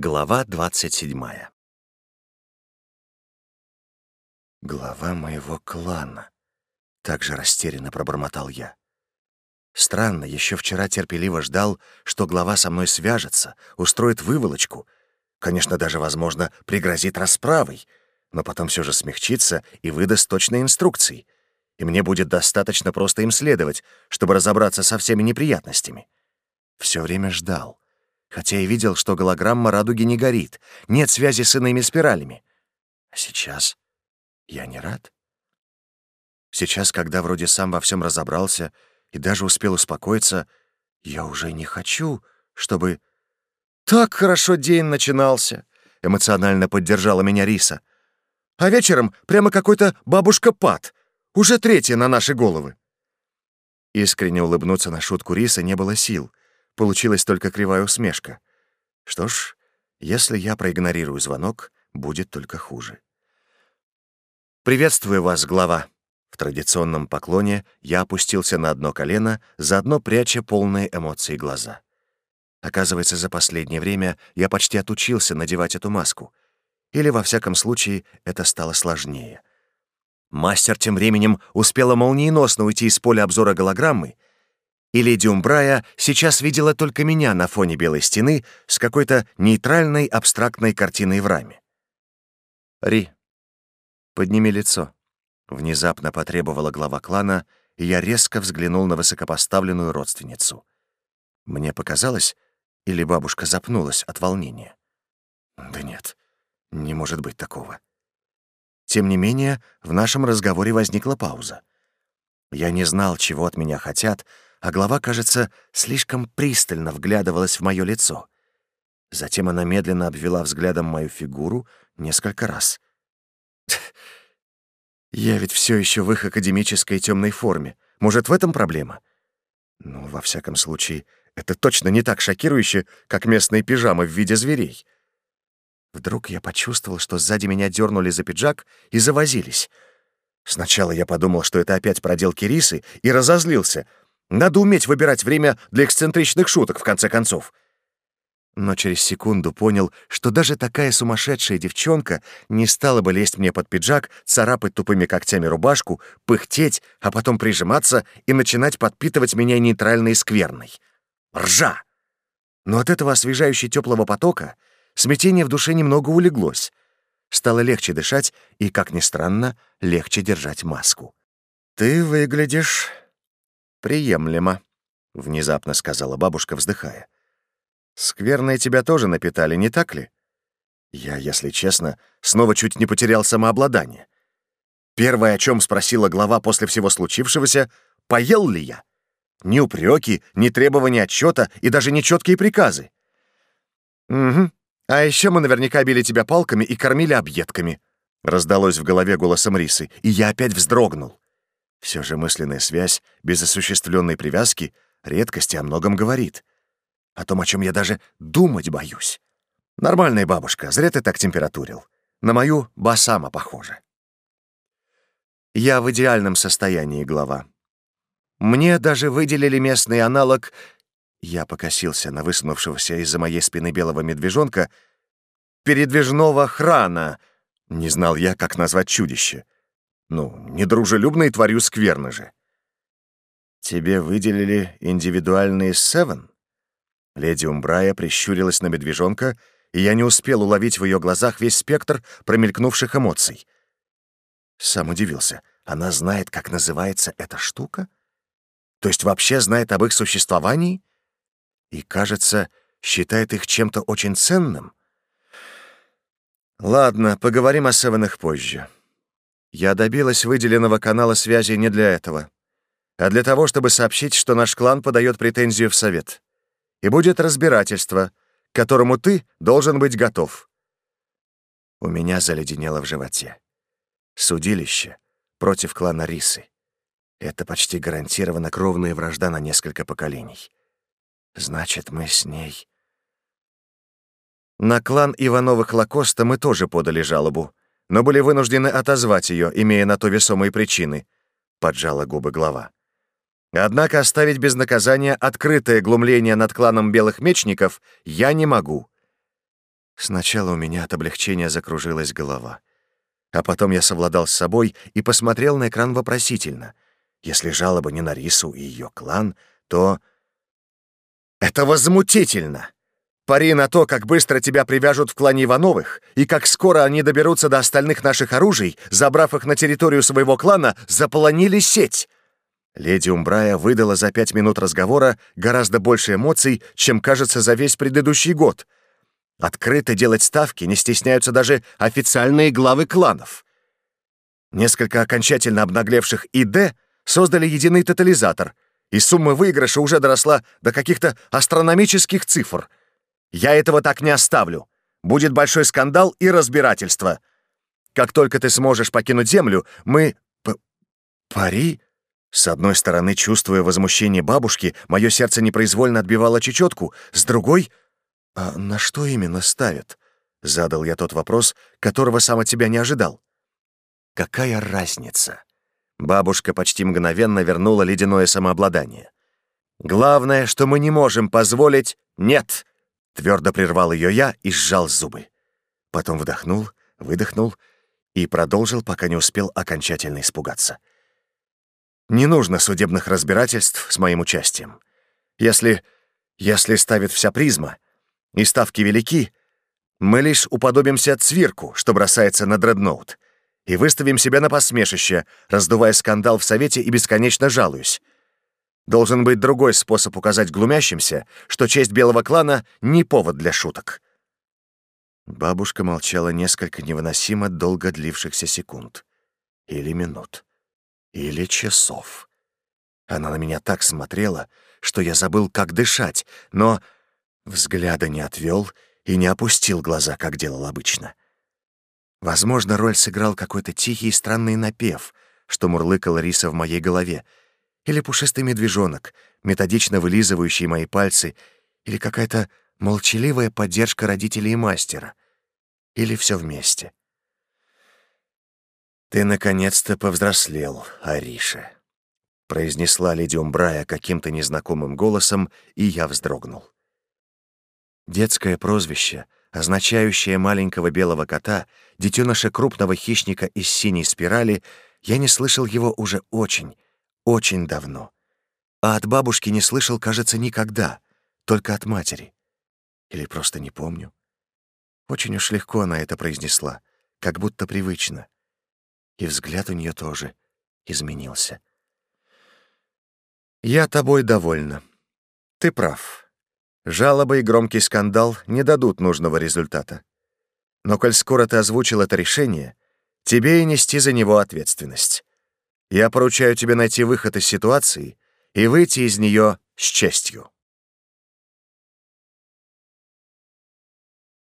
Глава 27 «Глава моего клана», — также растерянно пробормотал я. Странно, еще вчера терпеливо ждал, что глава со мной свяжется, устроит выволочку, конечно, даже, возможно, пригрозит расправой, но потом все же смягчится и выдаст точные инструкции, и мне будет достаточно просто им следовать, чтобы разобраться со всеми неприятностями. Все время ждал — хотя и видел, что голограмма радуги не горит, нет связи с иными спиралями. А сейчас я не рад. Сейчас, когда вроде сам во всем разобрался и даже успел успокоиться, я уже не хочу, чтобы... «Так хорошо день начинался!» — эмоционально поддержала меня Риса. «А вечером прямо какой-то бабушка-пад. Уже третья на наши головы!» Искренне улыбнуться на шутку Риса не было сил — Получилась только кривая усмешка. Что ж, если я проигнорирую звонок, будет только хуже. «Приветствую вас, глава!» В традиционном поклоне я опустился на одно колено, заодно пряча полные эмоции глаза. Оказывается, за последнее время я почти отучился надевать эту маску. Или, во всяком случае, это стало сложнее. Мастер тем временем успела молниеносно уйти из поля обзора голограммы, и леди Умбрая сейчас видела только меня на фоне белой стены с какой-то нейтральной абстрактной картиной в раме. «Ри, подними лицо», — внезапно потребовала глава клана, и я резко взглянул на высокопоставленную родственницу. Мне показалось, или бабушка запнулась от волнения. «Да нет, не может быть такого». Тем не менее, в нашем разговоре возникла пауза. Я не знал, чего от меня хотят, — а глава, кажется, слишком пристально вглядывалась в мое лицо. Затем она медленно обвела взглядом мою фигуру несколько раз. «Я ведь все еще в их академической темной форме. Может, в этом проблема?» «Ну, во всяком случае, это точно не так шокирующе, как местные пижамы в виде зверей». Вдруг я почувствовал, что сзади меня дернули за пиджак и завозились. Сначала я подумал, что это опять проделки рисы, и разозлился — надо уметь выбирать время для эксцентричных шуток, в конце концов. Но через секунду понял, что даже такая сумасшедшая девчонка не стала бы лезть мне под пиджак, царапать тупыми когтями рубашку, пыхтеть, а потом прижиматься и начинать подпитывать меня нейтральной скверной. Ржа! Но от этого освежающей теплого потока смятение в душе немного улеглось. Стало легче дышать и, как ни странно, легче держать маску. «Ты выглядишь «Приемлемо», — внезапно сказала бабушка, вздыхая. «Скверные тебя тоже напитали, не так ли?» Я, если честно, снова чуть не потерял самообладание. Первое, о чем спросила глава после всего случившегося, поел ли я? Ни упреки, ни требования отчета и даже нечеткие приказы. «Угу. А еще мы наверняка били тебя палками и кормили объедками», — раздалось в голове голосом Рисы, и я опять вздрогнул. Все же мысленная связь без осуществленной привязки редкости о многом говорит. О том, о чем я даже думать боюсь. Нормальная бабушка, зря ты так температурил. На мою басама похоже. Я в идеальном состоянии, глава. Мне даже выделили местный аналог... Я покосился на высунувшегося из-за моей спины белого медвежонка передвижного храна. Не знал я, как назвать чудище — ну, недружелюбной творю скверно же. Тебе выделили индивидуальный севен? Леди Умбрая прищурилась на медвежонка, и я не успел уловить в ее глазах весь спектр промелькнувших эмоций. Сам удивился. Она знает, как называется эта штука? То есть вообще знает об их существовании? И, кажется, считает их чем-то очень ценным? Ладно, поговорим о Севенах позже. Я добилась выделенного канала связи не для этого, а для того, чтобы сообщить, что наш клан подает претензию в совет. И будет разбирательство, к которому ты должен быть готов. У меня заледенело в животе. Судилище против клана Рисы. Это почти гарантированно кровная вражда на несколько поколений. Значит, мы с ней... На клан Ивановых Лакоста мы тоже подали жалобу, но были вынуждены отозвать ее, имея на то весомые причины», — поджала губы глава. «Однако оставить без наказания открытое глумление над кланом белых мечников я не могу». Сначала у меня от облегчения закружилась голова. А потом я совладал с собой и посмотрел на экран вопросительно. Если жалоба не на Рису и ее клан, то... «Это возмутительно!» Пари на то, как быстро тебя привяжут в клане Ивановых, и как скоро они доберутся до остальных наших оружий, забрав их на территорию своего клана, заполонили сеть!» Леди Умбрая выдала за пять минут разговора гораздо больше эмоций, чем кажется за весь предыдущий год. Открыто делать ставки не стесняются даже официальные главы кланов. Несколько окончательно обнаглевших ИД создали единый тотализатор, и сумма выигрыша уже доросла до каких-то астрономических цифр — я этого так не оставлю. Будет большой скандал и разбирательство. Как только ты сможешь покинуть Землю, мы...» П «Пари?» С одной стороны, чувствуя возмущение бабушки, мое сердце непроизвольно отбивало чечетку, с другой... «А на что именно ставят?» — задал я тот вопрос, которого сам от тебя не ожидал. «Какая разница?» Бабушка почти мгновенно вернула ледяное самообладание. «Главное, что мы не можем позволить... Нет!» Твердо прервал ее я и сжал зубы. Потом вдохнул, выдохнул и продолжил, пока не успел окончательно испугаться. «Не нужно судебных разбирательств с моим участием. Если... если ставит вся призма, и ставки велики, мы лишь уподобимся цвирку, что бросается на дредноут, и выставим себя на посмешище, раздувая скандал в Совете и бесконечно жалуюсь. Должен быть другой способ указать глумящимся, что честь белого клана — не повод для шуток». Бабушка молчала несколько невыносимо долго длившихся секунд. Или минут. Или часов. Она на меня так смотрела, что я забыл, как дышать, но взгляда не отвел и не опустил глаза, как делал обычно. Возможно, роль сыграл какой-то тихий и странный напев, что мурлыкал риса в моей голове — или пушистый медвежонок, методично вылизывающий мои пальцы, или какая-то молчаливая поддержка родителей и мастера, или все вместе. «Ты наконец-то повзрослел, Ариша», — произнесла леди Умбрая каким-то незнакомым голосом, и я вздрогнул. Детское прозвище, означающее маленького белого кота, детеныша крупного хищника из синей спирали, я не слышал его уже очень, очень давно. А от бабушки не слышал, кажется, никогда, только от матери. Или просто не помню. Очень уж легко она это произнесла, как будто привычно. И взгляд у нее тоже изменился. «Я тобой довольна. Ты прав. Жалобы и громкий скандал не дадут нужного результата. Но коль скоро ты озвучил это решение, тебе и нести за него ответственность. Я поручаю тебе найти выход из ситуации и выйти из нее с честью.